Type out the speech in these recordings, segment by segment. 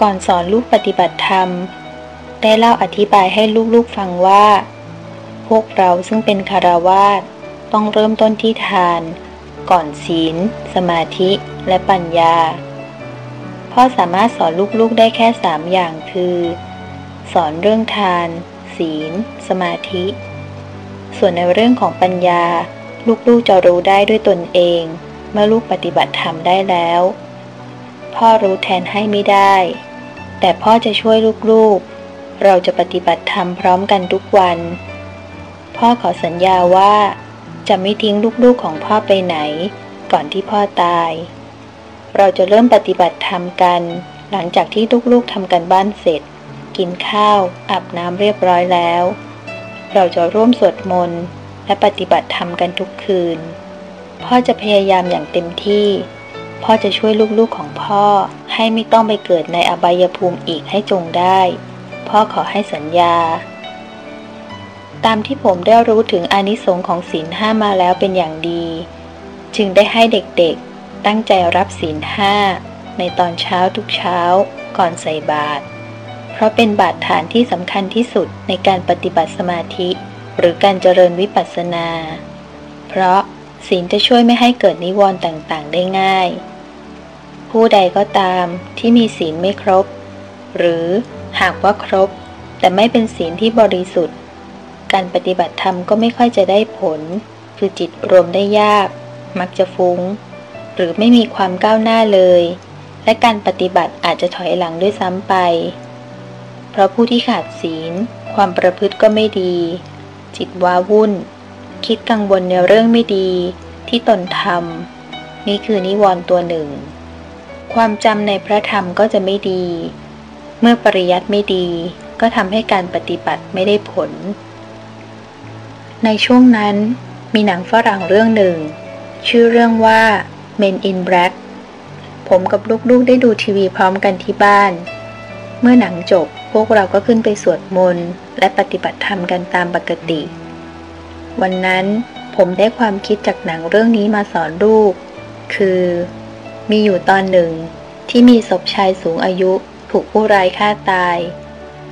ก่อนสอนลูกปฏิบัติธรรม ได้เล่าอธิบายให้ลูกๆฟังว่า พวกเราซึ่งเป็นคารวาสต้องเริ่มต้นที่ทาน ก่อนศีล สมาธิและปัญญา พ่อสามารถสอนลูกๆได้แค่สามอย่างคือ สอนเรื่องทาน ศีล สมาธิ ส่วนในเรื่องของปัญญา ลูกๆจะรู้ได้ด้วยตนเอง เมื่อลูกปฏิบัติธรรมได้แล้วพ่อรู้แทนให้ไม่ได้ แต่พ่อจะช่วยลูกๆ เราจะปฏิบัติธรรมพร้อมกันทุกวัน พ่อขอสัญญาว่า จะไม่ทิ้งลูกๆของพ่อไปไหน ก่อนที่พ่อตาย เราจะเริ่มปฏิบัติธรรมกัน หลังจากที่ลูกๆทำกันบ้านเสร็จ กินข้าวอาบน้ำเรียบร้อยแล้ว เราจะร่วมสวดมนต์และปฏิบัติธรรมกันทุกคืน พ่อจะพยายามอย่างเต็มที่ พ่อจะช่วยลูกๆของพ่อ ให้ไม่ต้องไปเกิดในอบายภูมิอีกให้จงได้ พ่อขอให้สัญญา ตามที่ผมได้รู้ถึงอนิสงส์ของศีลห้ามาแล้วเป็นอย่างดี จึงได้ให้เด็กๆ ตั้งใจรับศีลห้าในตอนเช้าทุกเช้าก่อนใส่บาตรเพราะเป็นบาตรฐานที่สำคัญที่สุดในการปฏิบัติสมาธิ หรือการเจริญวิปัสสนา เพราะ ศีลจะช่วยไม่ให้เกิดนิวรณ์ต่างๆ ได้ง่าย ผู้ใดก็ตามที่มีศีลไม่ครบ หรือหากว่าครบ แต่ไม่เป็นศีลที่บริสุทธิ์ การปฏิบัติธรรมก็ไม่ค่อยจะได้ผล คือจิตรวมได้ยาก มักจะฟุง้ง หรือไม่มีความก้าวหน้าเลย และการปฏิบัติอาจจะถอยหลังด้วยซ้ำไป เพราะผู้ที่ขาดศีล ความประพฤติก็ไม่ดี จิตว้าวุ่น คิดกังวลในเรื่องไม่ดีที่ตนทำนี่คือนิวรณ์ตัวหนึ่ง ความจำในพระธรรมก็จะไม่ดี เมื่อปริยัติไม่ดีก็ทำให้การปฏิบัติไม่ได้ผล ในช่วงนั้นมีหนังฝรั่งเรื่องหนึ่ง ชื่อเรื่องว่า Men in Black ผมกับลูกๆได้ดูทีวีพร้อมกันที่บ้าน เมื่อหนังจบพวกเราก็ขึ้นไปสวดมนต์และปฏิบัติธรรมกันตามปกติ วันนั้นผมได้ความคิดจากหนังเรื่องนี้มาสอนลูก คือ มีอยู่ตอนหนึ่ง ที่มีศพชายสูงอายุถูกผู้ร้ายฆ่าตาย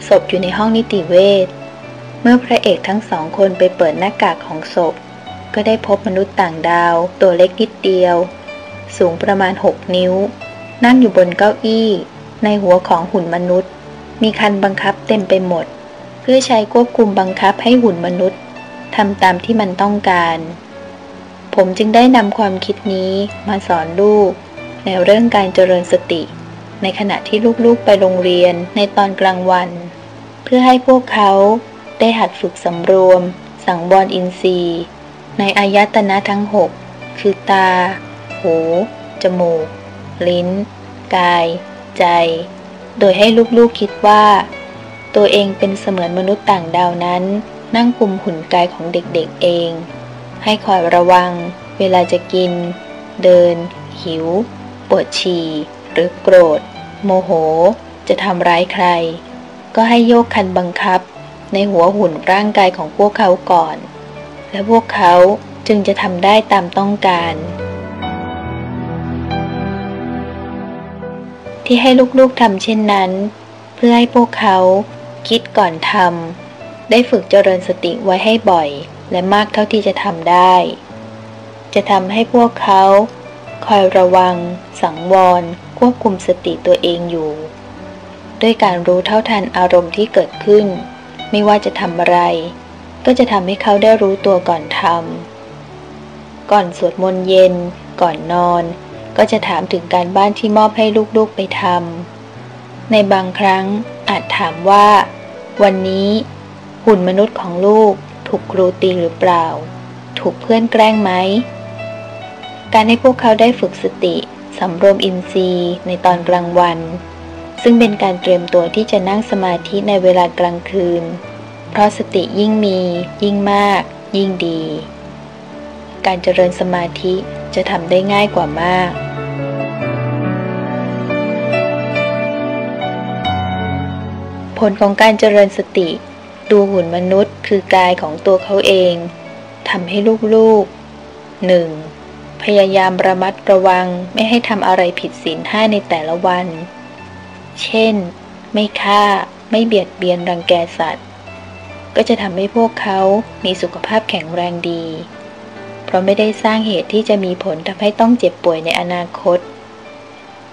ศพอยู่ในห้องนิติเวช เมื่อพระเอกทั้งสองคนไปเปิดหน้ากากของศพ ก็ได้พบมนุษย์ต่างดาว ตัวเล็กนิดเดียว สูงประมาณ 6 นิ้ว นั่งอยู่บนเก้าอี้ ในหัวของหุ่นมนุษย์ มีคันบังคับเต็มไปหมด เพื่อใช้ควบคุมบังคับให้หุ่นมนุษย์ ทำตามที่มันต้องการ ผมจึงได้นำความคิดนี้มาสอนลูก ในเรื่องการเจริญสติ ในขณะที่ลูกๆไปโรงเรียนในตอนกลางวัน เพื่อให้พวกเขาได้หัดฝึกสำรวม สังวรอินทรีย์ ในอายตนะทั้งหกคือตา หู จมูก ลิ้น กาย ใจ โดยให้ลูกๆคิดว่า ตัวเองเป็นเสมือนมนุษย์ต่างดาวนั้น นั่งคุมหุ่นกายของเด็กๆเอง ให้คอยระวัง เวลาจะกิน เดิน หิว ปวดฉี่ หรือโกรธ โมโห จะทำร้ายใคร ก็ให้โยกคันบังคับ ในหัวหุ่นร่างกายของพวกเขาก่อน และพวกเขาจึงจะทำได้ตามต้องการ ที่ให้ลูกๆทำเช่นนั้น เพื่อให้พวกเขาคิดก่อนทำ ได้ฝึกเจริญสติไว้ให้บ่อย และมากเท่าที่จะทำได้ จะทำให้พวกเขา คอยระวัง สังวร ควบคุมสติตัวเองอยู่ ด้วยการรู้เท่าทันอารมณ์ที่เกิดขึ้น ไม่ว่าจะทำอะไร ก็จะทำให้เขาได้รู้ตัวก่อนทำก่อนสวดมนต์เย็น ก่อนนอน ก็จะถามถึงการบ้านที่มอบให้ลูกๆไปทำในบางครั้งอาจถามว่า วันนี้ หุ่นมนุษย์ของลูกถูกครูตีหรือเปล่า ถูกเพื่อนแกล้งไหม การให้พวกเขาได้ฝึกสติสำรวมอินทรีย์ในตอนกลางวัน ซึ่งเป็นการเตรียมตัวที่จะนั่งสมาธิในเวลากลางคืน เพราะสติยิ่งมี ยิ่งมาก ยิ่งดี การเจริญสมาธิจะทำได้ง่ายกว่ามากผลของการเจริญสติ ดูหุ่นมนุษย์คือกายของตัวเขาเองทำให้ลูกๆหนึ่งพยายามระมัดระวังไม่ให้ทำอะไรผิดศีลห้าในแต่ละวัน เช่น ไม่ฆ่า ไม่เบียดเบียนรังแกสัตว์ ก็จะทำให้พวกเขามีสุขภาพแข็งแรงดี เพราะไม่ได้สร้างเหตุที่จะมีผลทำให้ต้องเจ็บป่วยในอนาคต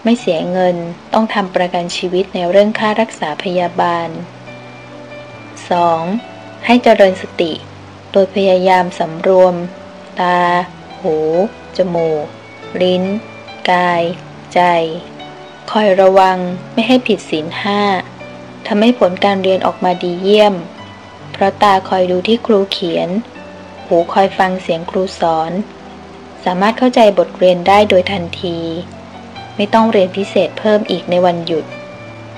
ไม่เสียเงินต้องทำประกันชีวิตในเรื่องค่ารักษาพยาบาล 2. ให้เจริญสติ โดยพยายามสำรวม ตา หู จมูก ลิ้น กาย ใจ คอยระวังไม่ให้ผิดศีลห้าทำให้ผลการเรียนออกมาดีเยี่ยม เพราะตาคอยดูที่ครูเขียน หูคอยฟังเสียงครูสอน สามารถเข้าใจบทเรียนได้โดยทันที ไม่ต้องเรียนพิเศษเพิ่มอีกในวันหยุด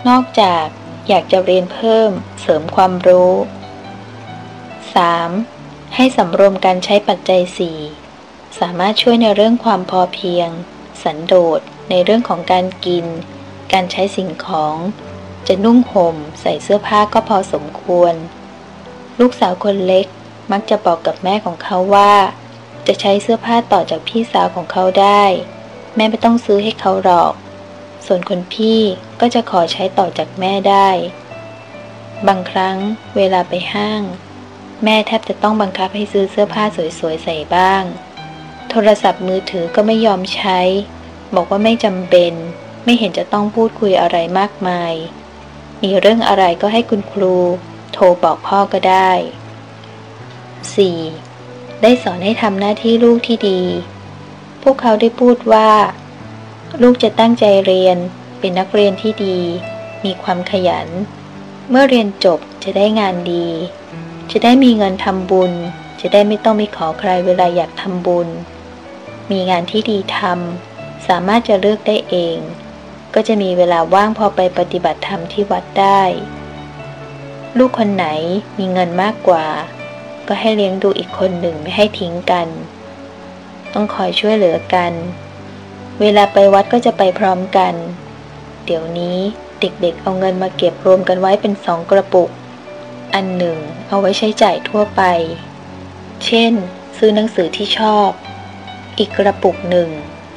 นอกจาก อยากจะเรียนเพิ่ม เสริมความรู้ 3. ให้สำรวมการใช้ปัจจัย 4 สามารถช่วยในเรื่องความพอเพียง สันโดษ ในเรื่องของการกิน การใช้สิ่งของ จะนุ่งห่ม ใส่เสื้อผ้าก็พอสมควร ลูกสาวคนเล็กมักจะบอกกับแม่ของเขาว่า จะใช้เสื้อผ้าต่อจากพี่สาวของเขาได้ แม่ไม่ต้องซื้อให้เขาหรอก ส่วนคนพี่ก็จะขอใช้ต่อจากแม่ได้ บางครั้งเวลาไปห้าง แม่แทบจะต้องบังคับให้ซื้อเสื้อผ้าสวยๆใส่บ้าง โทรศัพท์มือถือก็ไม่ยอมใช้ บอกว่าไม่จำเป็นไม่เห็นจะต้องพูดคุยอะไรมากมาย มีเรื่องอะไรก็ให้คุณครู โทรบอกพ่อก็ได้ 4. ได้สอนให้ทำหน้าที่ลูกที่ดี พวกเขาได้พูดว่า ลูกจะตั้งใจเรียน เป็นนักเรียนที่ดี มีความขยัน เมื่อเรียนจบจะได้งานดี จะได้มีเงินทำบุญ จะได้ไม่ต้องไปขอใครเวลาอยากทำบุญ มีงานที่ดีทำสามารถจะเลือกได้เอง ก็จะมีเวลาว่างพอไปปฏิบัติธรรมที่วัดได้ ลูกคนไหนมีเงินมากกว่า ก็ให้เลี้ยงดูอีกคนหนึ่งไม่ให้ทิ้งกัน ต้องคอยช่วยเหลือกัน เวลาไปวัดก็จะไปพร้อมกัน เดี๋ยวนี้เด็กๆ เอาเงินมาเก็บรวมกันไว้เป็นสองกระปุก อันหนึ่งเอาไว้ใช้จ่ายทั่วไป เช่น ซื้อหนังสือที่ชอบ อีกกระปุกหนึ่ง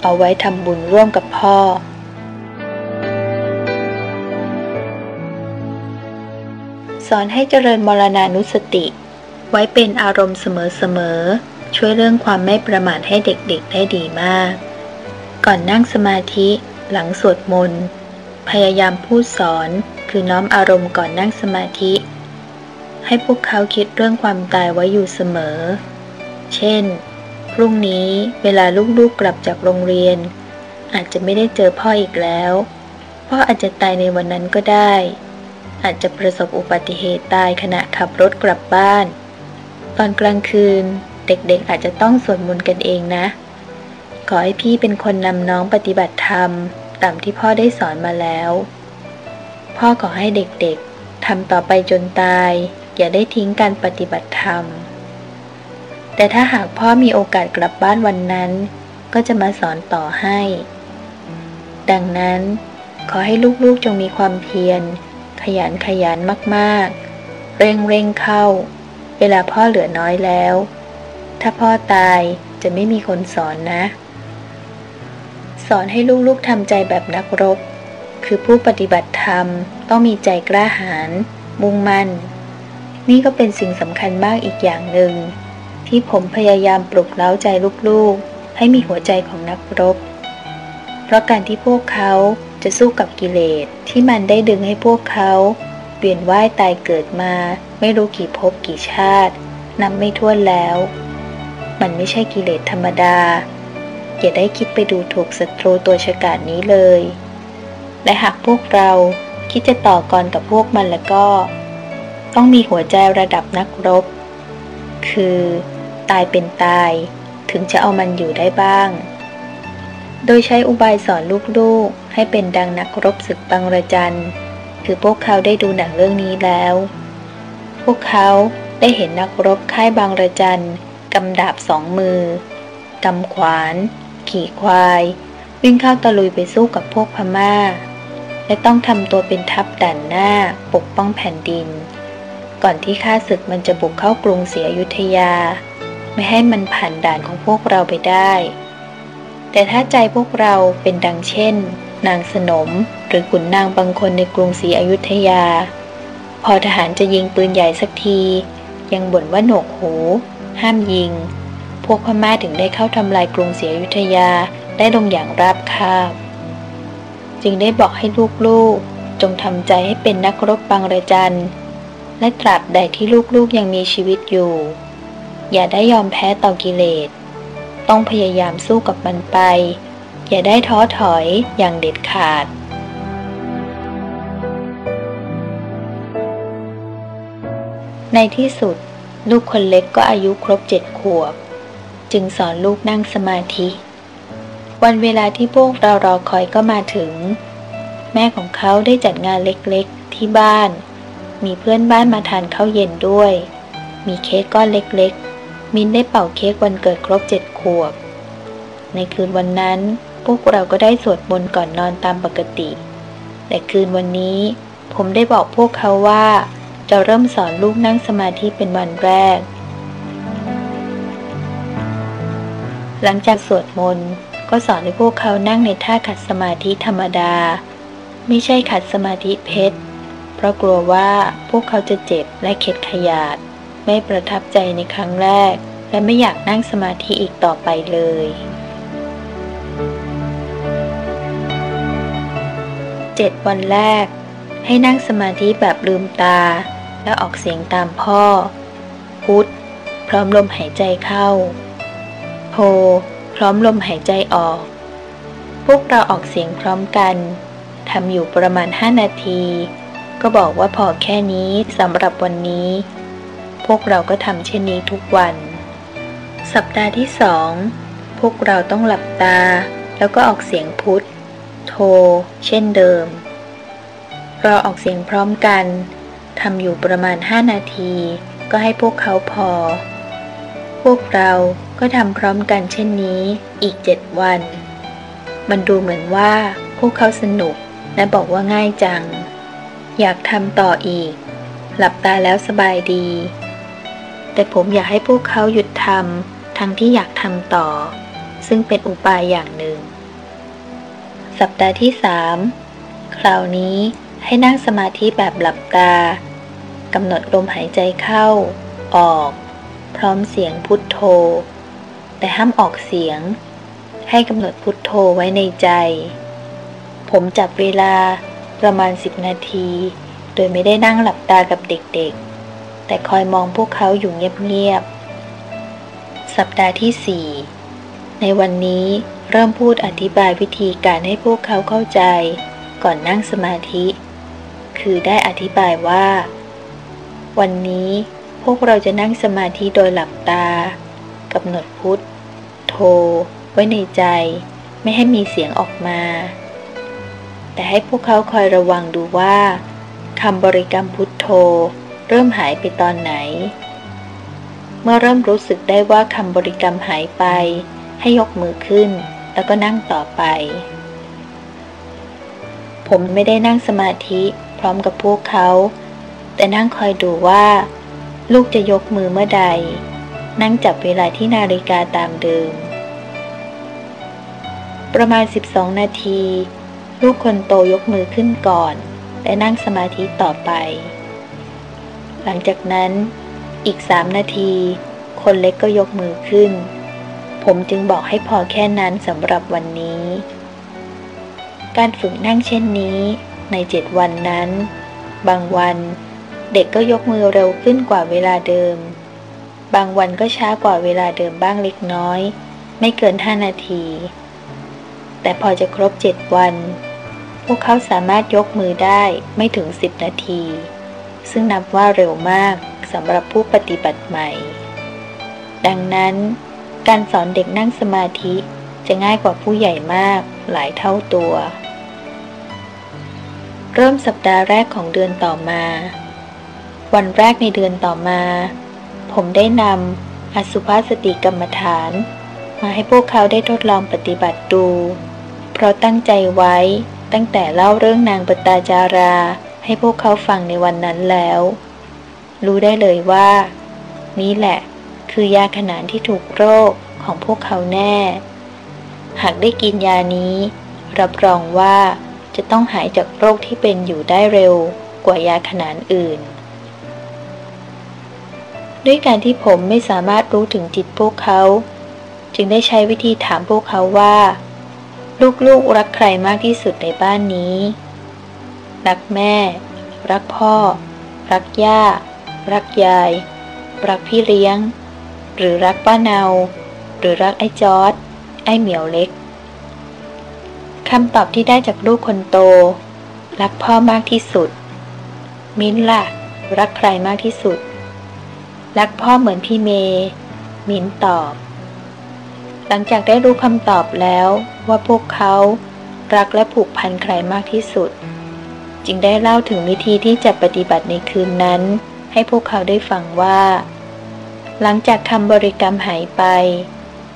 เอาไว้ทำบุญร่วมกับพ่อ สอนให้เจริญมรณานุสติ ไว้เป็นอารมณ์เสมอๆ ช่วยเรื่องความไม่ประมาทให้เด็กๆ ได้ดีมาก ก่อนนั่งสมาธิหลังสวดมนต์ พยายามพูดสอนคือน้อมอารมณ์ก่อนนั่งสมาธิ ให้พวกเขาคิดเรื่องความตายไว้อยู่เสมอ เช่น พรุ่งนี้เวลาลูกๆกลับจากโรงเรียน อาจจะไม่ได้เจอพ่ออีกแล้วพ่ออาจจะตายในวันนั้นก็ได้ อาจจะประสบอุบัติเหตุตายขณะขับรถกลับบ้าน ตอนกลางคืนเด็กๆอาจจะต้องสวดมนต์กันเองนะ ขอให้พี่เป็นคนนำน้องปฏิบัติธรรม ตามที่พ่อได้สอนมาแล้ว พ่อขอให้เด็กๆทำต่อไปจนตาย อย่าได้ทิ้งการปฏิบัติธรรม แต่ถ้าหากพ่อมีโอกาสกลับบ้านวันนั้น ก็จะมาสอนต่อให้ ดังนั้น ขอให้ลูกๆจงมีความเพียร ขยันขยันมากๆ เร่งเร่งเข้า เวลาพ่อเหลือน้อยแล้ว ถ้าพ่อตายจะไม่มีคนสอนนะ สอนให้ลูกๆทำใจแบบนักรบ คือผู้ปฏิบัติธรรมต้องมีใจกล้าหาญมุ่งมั่น นี่ก็เป็นสิ่งสำคัญมากอีกอย่างหนึ่ง ที่ผมพยายามปลุกเล้าใจลูกๆ ให้มีหัวใจของนักรบ เพราะการที่พวกเขาจะสู้กับกิเลสที่มันได้ดึงให้พวกเขาเปลี่ยนว่ายตายเกิดมา ไม่รู้กี่ภพกี่ชาตินับไม่ถ้วนแล้ว มันไม่ใช่กิเลสธรรมดา อย่าได้คิดไปดูถูกศัตรูตัวฉกาจนี้เลย และหากพวกเราคิดจะต่อกรกับพวกมันแล้วก็ ต้องมีหัวใจระดับนักรบ คือ ตายเป็นตาย ถึงจะเอามันอยู่ได้บ้าง โดยใช้อุบายสอนลูกๆ ให้เป็นดังนักรบศึกบังระจัน คือพวกเขาได้ดูหนังเรื่องนี้แล้ว พวกเขาได้เห็นนักรบค่ายบางระจันกำดาบสองมือกำขวาน ขี่ควาย วิ่งเข้าตะลุยไปสู้กับพวกพมา่า และต้องทำตัวเป็นทัพด่านหน้าปกป้องแผ่นดิน ก่อนที่ข้าศึกมันจะบุกเข้ากรุงเสียยุธยา ไม่ให้มันผ่านด่านของพวกเราไปได้ แต่ถ้าใจพวกเราเป็นดังเช่น นางสนมหรือขุนนางบางคนในกรุงศรีอยุธยา พอทหารจะยิงปืนใหญ่สักที ยังบ่นว่าหนวกหู ห้ามยิง พวกพม่าถึงได้เข้าทำลายกรุงศรีอยุธยาได้ลงอย่างราบคาบ จึงได้บอกให้ลูกๆ จงทำใจให้เป็นนักรบบางระจัน และตราบใดที่ลูกๆยังมีชีวิตอยู่ อย่าได้ยอมแพ้ต่อกิเลส ต้องพยายามสู้กับมันไป อย่าได้ท้อถอยอย่างเด็ดขาดในที่สุด ลูกคนเล็กก็อายุครบเจ็ดขวบ จึงสอนลูกนั่งสมาธิ วันเวลาที่พวกเรารอคอยก็มาถึง แม่ของเขาได้จัดงานเล็กๆที่บ้าน มีเพื่อนบ้านมาทานข้าวเย็นด้วย มีเค้กก้อนเล็กๆ มินได้เป่าเค้กวันเกิดครบเจ็ดขวบ ในคืนวันนั้นพวกเราก็ได้สวดมนต์ก่อนนอนตามปกติ แต่คืนวันนี้ ผมได้บอกพวกเขาว่า จะเริ่มสอนลูกนั่งสมาธิเป็นวันแรก หลังจากสวดมนต์ก็สอนให้พวกเขานั่งในท่าขัดสมาธิธรรมดา ไม่ใช่ขัดสมาธิเพชร เพราะกลัวว่าพวกเขาจะเจ็บและเข็ดขยาด ไม่ประทับใจในครั้งแรก และไม่อยากนั่งสมาธิอีกต่อไปเลย เจ็ดวันแรก ให้นั่งสมาธิแบบลืมตา แล้วออกเสียงตามพ่อ พุทธพร้อมลมหายใจเข้า โพพร้อมลมหายใจออก พวกเราออกเสียงพร้อมกัน ทำอยู่ประมาณห้านาที ก็บอกว่าพอแค่นี้สำหรับวันนี้ พวกเราก็ทำเช่นนี้ทุกวัน สัปดาห์ที่สองพวกเราต้องหลับตา แล้วก็ออกเสียงพุทธโท เช่นเดิม เราออกเสียงพร้อมกันทำอยู่ประมาณห้านาที ก็ให้พวกเขาพอ วกเราก็ทำพร้อมกันเช่นนี้อีกเจ็ดวัน มันดูเหมือนว่าพวกเขาสนุกและบอกว่าง่ายจัง อยากทำต่ออีก หลับตาแล้วสบายดี แต่ผมอยากให้พวกเขาหยุดทำทั้งที่อยากทำต่อ ซึ่งเป็นอุบายอย่างหนึ่ง สัปดาห์ที่สามคราวนี้ให้นั่งสมาธิแบบหลับตากำหนดลมหายใจเข้า ออก พร้อมเสียงพุทโธ แต่ห้ามออกเสียง ให้กำหนดพุทโธไว้ในใจ ผมจับเวลาประมาณสิบนาที โดยไม่ได้นั่งหลับตากับเด็กๆ แต่คอยมองพวกเขาอยู่เงียบๆ สัปดาห์ที่สี่ในวันนี้เริ่มพูดอธิบายวิธีการให้พวกเขาเข้าใจ ก่อนนั่งสมาธิ คือได้อธิบายว่า วันนี้ พวกเราจะนั่งสมาธิโดยหลับตากำหนดพุทธโทไว้ในใจ ไม่ให้มีเสียงออกมา แต่ให้พวกเขาคอยระวังดูว่าคำบริกรรมพุทโธ เริ่มหายไปตอนไหน เมื่อเริ่มรู้สึกได้ว่าคำบริกรรมหายไป ให้ยกมือขึ้น แล้วก็นั่งต่อไป ผมไม่ได้นั่งสมาธิพร้อมกับพวกเขา แต่นั่งคอยดูว่า ลูกจะยกมือเมื่อใด นั่งจับเวลาที่นาฬิกาตามเดิม ประมาณ 12 นาที ลูกคนโตยกมือขึ้นก่อน และนั่งสมาธิต่อไป หลังจากนั้นอีกสามนาที คนเล็กก็ยกมือขึ้น ผมจึงบอกให้พอแค่นั้นสำหรับวันนี้ การฝึกนั่งเช่นนี้ในเจ็ดวันนั้น บางวัน เด็กก็ยกมือเร็วขึ้นกว่าเวลาเดิม บางวันก็ช้ากว่าเวลาเดิมบ้างเล็กน้อย ไม่เกินห้านาที แต่พอจะครบเจ็ดวัน พวกเขาสามารถยกมือได้ไม่ถึงสิบนาที ซึ่งนับว่าเร็วมากสำหรับผู้ปฏิบัติใหม่ ดังนั้น การสอนเด็กนั่งสมาธิจะง่ายกว่าผู้ใหญ่มากหลายเท่าตัว เริ่มสัปดาห์แรกของเดือนต่อมา วันแรกในเดือนต่อมา ผมได้นำอสุภาสติกรรมฐาน มาให้พวกเขาได้ทดลองปฏิบัติดู เพราะตั้งใจไว้ตั้งแต่เล่าเรื่องนางปตาจารา ให้พวกเขาฟังในวันนั้นแล้ว รู้ได้เลยว่า นี่แหละ คือยาขนานที่ถูกโรคของพวกเขาแน่ หากได้กินยานี้ รับรองว่าจะต้องหายจากโรคที่เป็นอยู่ได้เร็วกว่ายาขนานอื่น ด้วยการที่ผมไม่สามารถรู้ถึงจิตพวกเขา จึงได้ใช้วิธีถามพวกเขาว่า ลูกๆรักใครมากที่สุดในบ้านนี้ รักแม่ รักพ่อ รักย่า รักยาย รักพี่เลี้ยง หรือรักป้าเนา หรือรักไอ้จอร์ดไอ้เหมียวเล็กคำตอบที่ได้จากลูกคนโต รักพ่อมากที่สุด มิ้นล่ะ รักใครมากที่สุด รักพ่อเหมือนพี่เมย์มินตอบ หลังจากได้รู้คำตอบแล้วว่าพวกเขารักและผูกพันใครมากที่สุด จึงได้เล่าถึงวิธีที่จะปฏิบัติในคืนนั้น ให้พวกเขาได้ฟังว่า หลังจากคำบริกรรมหายไป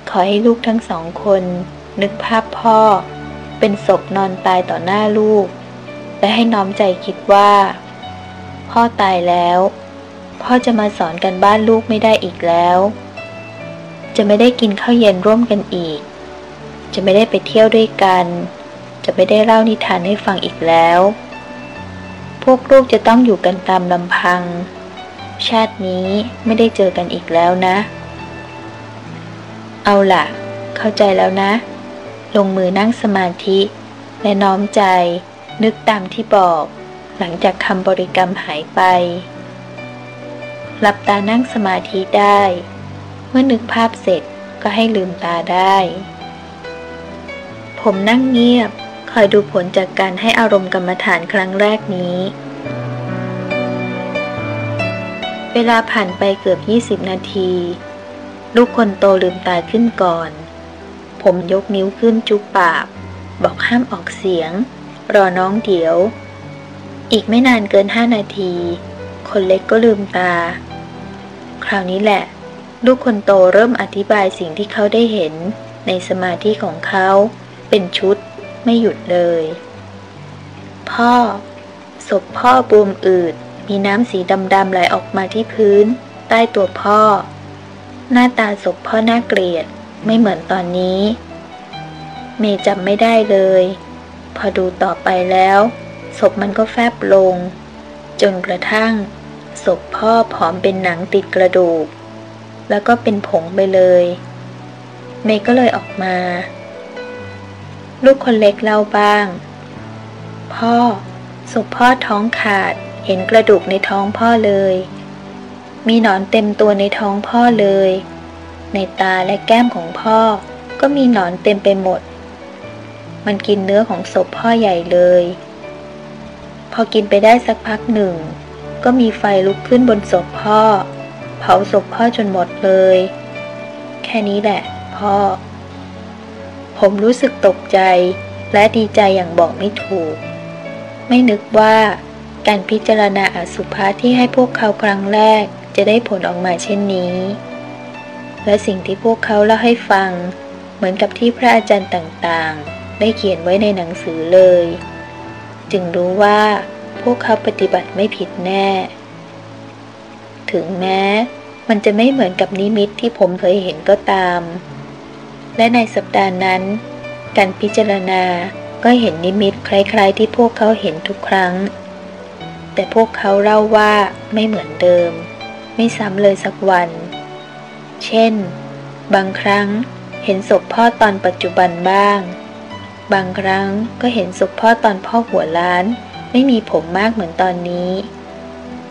ขอให้ลูกทั้งสองคน นึกภาพพ่อ เป็นศพนอนตายต่อหน้าลูก และให้น้อมใจคิดว่า พ่อตายแล้ว พ่อจะมาสอนกันบ้านลูกไม่ได้อีกแล้ว จะไม่ได้กินข้าวเย็นร่วมกันอีก จะไม่ได้ไปเที่ยวด้วยกัน จะไม่ได้เล่านิทานให้ฟังอีกแล้ว พวกลูกจะต้องอยู่กันตามลำพัง ชาตินี้ไม่ได้เจอกันอีกแล้วนะ เอาล่ะ เข้าใจแล้วนะ ลงมือนั่งสมาธิ และน้อมใจ นึกตามที่บอก หลังจากคำบริกรรมหายไป หลับตานั่งสมาธิได้ เมื่อนึกภาพเสร็จก็ให้ลืมตาได้ ผมนั่งเงียบ คอยดูผลจากการให้อารมณ์กรรมฐานครั้งแรกนี้ เวลาผ่านไปเกือบ 20 นาที ลูกคนโตลืมตาขึ้นก่อน ผมยกนิ้วขึ้นจุบปาก บอกห้ามออกเสียง รอน้องเดี๋ยว อีกไม่นานเกินห้านาที คนเล็กก็ลืมตา ราวนี้แหละ ลูกคนโตเริ่มอธิบายสิ่งที่เขาได้เห็น ในสมาธิของเขา เป็นชุดไม่หยุดเลย พ่อ ศพพ่อบวมอืด มีน้ำสีดำๆไหลออกมาที่พื้น ใต้ตัวพ่อ หน้าตาศพพ่อน่าเกลียด ไม่เหมือนตอนนี้ เมย์จำไม่ได้เลย พอดูต่อไปแล้ว ศพมันก็แฟบลง จนกระทั่ง ศพพ่อผอมเป็นหนังติดกระดูก แล้วก็เป็นผงไปเลย เมย์ก็เลยออกมา ลูกคนเล็กเล่าบ้าง พ่อศพพ่อท้องขาดเห็นกระดูกในท้องพ่อเลย มีหนอนเต็มตัวในท้องพ่อเลย ในตาและแก้มของพ่อก็มีหนอนเต็มไปหมด มันกินเนื้อของศพพ่อใหญ่เลย พอกินไปได้สักพักหนึ่ง ก็มีไฟลุกขึ้นบนศพพ่อ เผาศพพ่อจนหมดเลย แค่นี้แหละ พ่อ ผมรู้สึกตกใจและดีใจอย่างบอกไม่ถูก ไม่นึกว่าการพิจารณาอสุภะที่ให้พวกเขาครั้งแรกจะได้ผลออกมาเช่นนี้ และสิ่งที่พวกเขาเล่าให้ฟัง เหมือนกับที่พระอาจารย์ต่างๆ ได้เขียนไว้ในหนังสือเลย จึงรู้ว่า พวกเขาปฏิบัติไม่ผิดแน่ ถึงแม้ มันจะไม่เหมือนกับนิมิตที่ผมเคยเห็นก็ตาม และในสัปดาห์นั้น การพิจารณาก็เห็นนิมิตคล้ายๆ ที่พวกเขาเห็นทุกครั้ง แต่พวกเขาเล่าว่าไม่เหมือนเดิม ไม่ซ้ำเลยสักวัน เช่น บางครั้งเห็นศพพ่อตอนปัจจุบันบ้าง บางครั้งก็เห็นศพพ่อตอนพ่อหัวล้าน ไม่มีผมมากเหมือนตอนนี้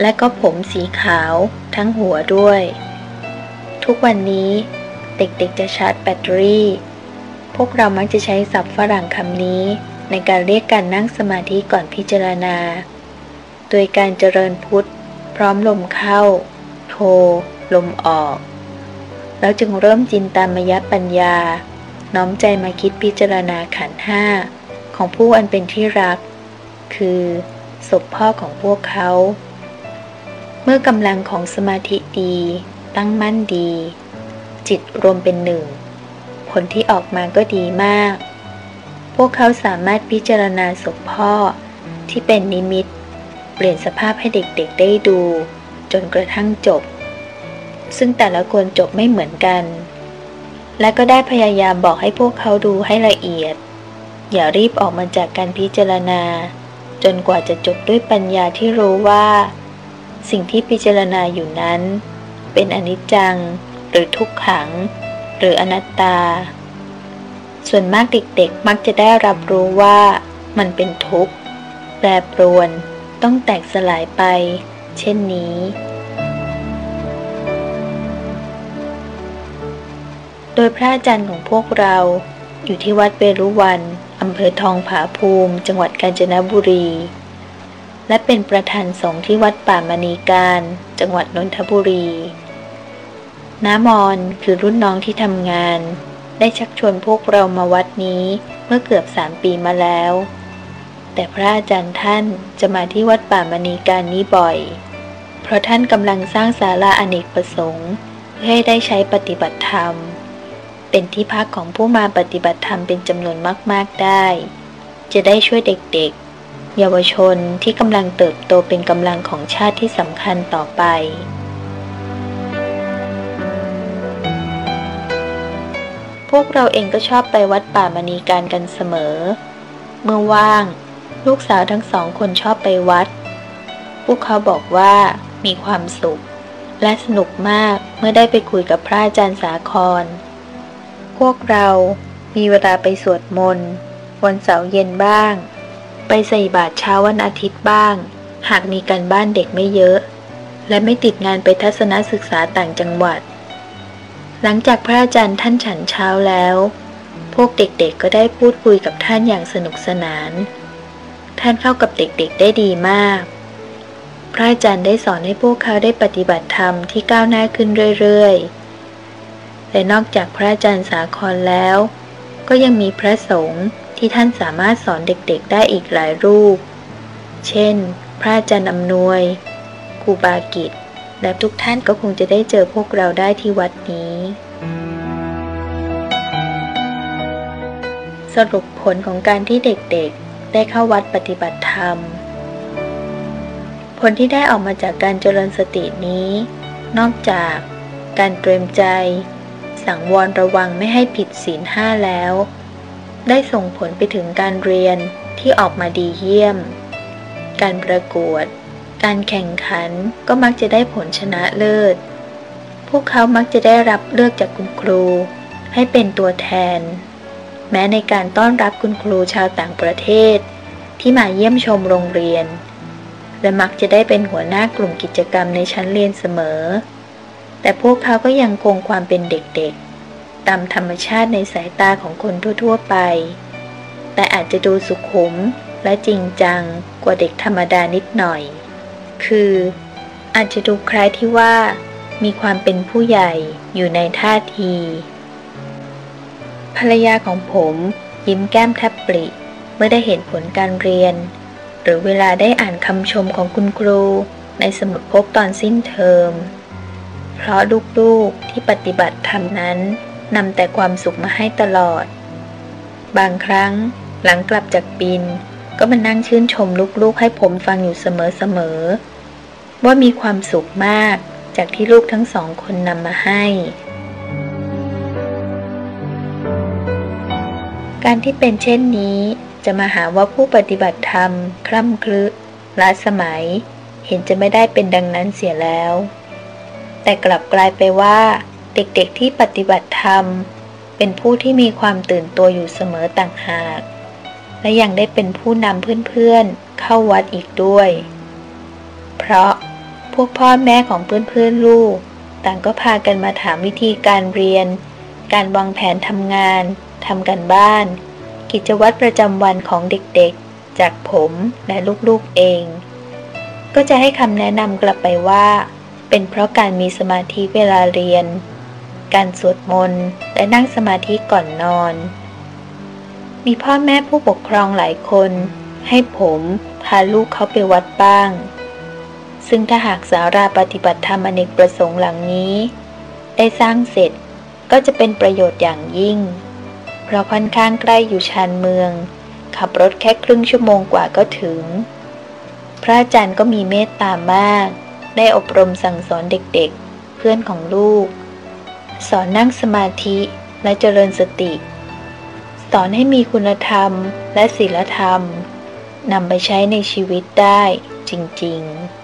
และก็ผมสีขาวทั้งหัวด้วย ทุกวันนี้เด็กๆจะชาร์จแบตเตอรี่ พวกเรามักจะใช้ศัพท์ฝรั่งคำนี้ ในการเรียกการนั่งสมาธิก่อนพิจารณา โดยการเจริญพุทธพร้อมลมเข้า โท ลมออก แล้วจึงเริ่มจินตามยปัญญา น้อมใจมาคิดพิจารณาขันห้าของผู้อันเป็นที่รัก คือศพพ่อของพวกเขา เมื่อกำลังของสมาธิดี ตั้งมั่นดี จิตรวมเป็นหนึ่ง ผลที่ออกมาก็ดีมาก พวกเขาสามารถพิจารณาศพพ่อที่เป็นนิมิต เปลี่ยนสภาพให้เด็กๆได้ดู จนกระทั่งจบ ซึ่งแต่ละคนจบไม่เหมือนกัน และก็ได้พยายามบอกให้พวกเขาดูให้ละเอียด อย่ารีบออกมาจากการพิจารณา จนกว่าจะจบด้วยปัญญาที่รู้ว่า สิ่งที่พิจารณาอยู่นั้น เป็นอนิจจัง หรือทุกขัง หรืออนัตตา ส่วนมากเด็กๆมักจะได้รับรู้ว่ามันเป็นทุกข์ แปรปรวน ต้องแตกสลายไป เช่นนี้ โดยพระอาจารย์ของพวกเรา อยู่ที่วัดเวรุวันอำเภอทองผาภูมิ จังหวัดกาญจนบุรี และเป็นประธานสงฆ์ที่วัดป่ามณีการ จังหวัดนนทบุรี น้ามอนคือรุ่นน้องที่ทำงาน ได้ชักชวนพวกเรามาวัดนี้เมื่อเกือบสามปีมาแล้ว แต่พระอาจารย์ท่านจะมาที่วัดป่ามณีการนี้บ่อย เพราะท่านกำลังสร้างศาลาอเนกประสงค์ เพื่อให้ได้ใช้ปฏิบัติธรรม เป็นที่พักของผู้มาปฏิบัติธรรมเป็นจำนวนมาก ๆ ได้ จะได้ช่วยเด็กๆ เยาวชนที่กำลังเติบโตเป็นกำลังของชาติที่สำคัญต่อไป พวกเราเองก็ชอบไปวัดป่ามณีการกันเสมอ เมื่อว่าง ลูกสาวทั้งสองคนชอบไปวัด พวกเขาบอกว่ามีความสุข และสนุกมากเมื่อได้ไปคุยกับพระอาจารย์สาคร พวกเรามีเวลาไปสวดมนต์วันเสาร์เย็นบ้าง ไปใส่บาตรเช้าวันอาทิตย์บ้าง หากมีการบ้านเด็กไม่เยอะ และไม่ติดงานไปทัศนศึกษาต่างจังหวัด หลังจากพระอาจารย์ท่านฉันเช้าแล้ว พวกเด็กๆก็ได้พูดคุยกับท่านอย่างสนุกสนาน ท่านเข้ากับเด็กๆได้ดีมาก พระอาจารย์ได้สอนให้พวกเขาได้ปฏิบัติธรรมที่ก้าวหน้าขึ้นเรื่อยๆ และนอกจากพระอาจารย์สาครแล้ว ก็ยังมีพระสงฆ์ที่ท่านสามารถสอนเด็กๆได้อีกหลายรูป เช่น พระอาจารย์อำนวยครูบากิจ และทุกท่านก็คงจะได้เจอพวกเราได้ที่วัดนี้ สรุปผลของการที่เด็กๆ ได้เข้าวัดปฏิบัติธรรม ผลที่ได้ออกมาจากการเจริญสตินี้ นอกจากการเตรียมใจ สังวรระวังไม่ให้ผิดศีลห้าแล้ว ได้ส่งผลไปถึงการเรียนที่ออกมาดีเยี่ยม การประกวด การแข่งขันก็มักจะได้ผลชนะเลิศ พวกเขามักจะได้รับเลือกจากคุณครู ให้เป็นตัวแทน แม้ในการต้อนรับคุณครูชาวต่างประเทศ ที่มาเยี่ยมชมโรงเรียน และมักจะได้เป็นหัวหน้ากลุ่มกิจกรรมในชั้นเรียนเสมอ แต่พวกเขาก็ยังคงความเป็นเด็กๆ ตามธรรมชาติในสายตาของคนทั่วๆไป แต่อาจจะดูสุขุมและจริงจังกว่าเด็กธรรมดานิดหน่อย คืออาจจะดูคล้ายที่ว่า มีความเป็นผู้ใหญ่อยู่ในท่าที ภรรยาของผมยิ้มแก้มแทบปริเมื่อได้เห็นผลการเรียน หรือเวลาได้อ่านคำชมของคุณครูในสมุดพบตอนสิ้นเทอม เพราะลูกๆที่ปฏิบัติธรรมนั้นนำแต่ความสุขมาให้ตลอด บางครั้งหลังกลับจากบิน ก็มานั่งชื่นชมลูกๆให้ผมฟังอยู่เสมอๆว่ามีความสุขมากจากที่ลูกทั้งสองคนนำมาให้ การที่เป็นเช่นนี้จะมาหาว่าผู้ปฏิบัติธรรมคล่ำคลึล้าสมัย เห็นจะไม่ได้เป็นดังนั้นเสียแล้ว แต่กลับกลายไปว่า เด็กๆที่ปฏิบัติธรรม เป็นผู้ที่มีความตื่นตัวอยู่เสมอต่างหาก และยังได้เป็นผู้นำเพื่อนๆเข้าวัดอีกด้วย เพราะพวกพ่อแม่ของเพื่อนๆลูก ต่างก็พากันมาถามวิธีการเรียน การวางแผนทำงานทำกันบ้าน กิจวัตรประจำวันของเด็กๆ จากผมและลูกๆเอง ก็จะให้คำแนะนำกลับไปว่า เป็นเพราะการมีสมาธิเวลาเรียน การสวดมนต์และนั่งสมาธิก่อนนอน มีพ่อแม่ผู้ปกครองหลายคน ให้ผมพาลูกเขาไปวัดบ้าง ซึ่งถ้าหากสาราปฏิบัติธรรมอเนกประสงค์หลังนี้ ได้สร้างเสร็จก็จะเป็นประโยชน์อย่างยิ่ง เพราะค่อนข้างใกล้อยู่ชานเมือง ขับรถแค่ครึ่งชั่วโมงกว่าก็ถึง พระอาจารย์ก็มีเมตตามาก ได้อบรมสั่งสอนเด็กๆ เพื่อนของลูก สอนนั่งสมาธิและเจริญสติสสอนให้มีคุณธรรมและศีลธรรมนำไปใช้ในชีวิตได้จริง ๆ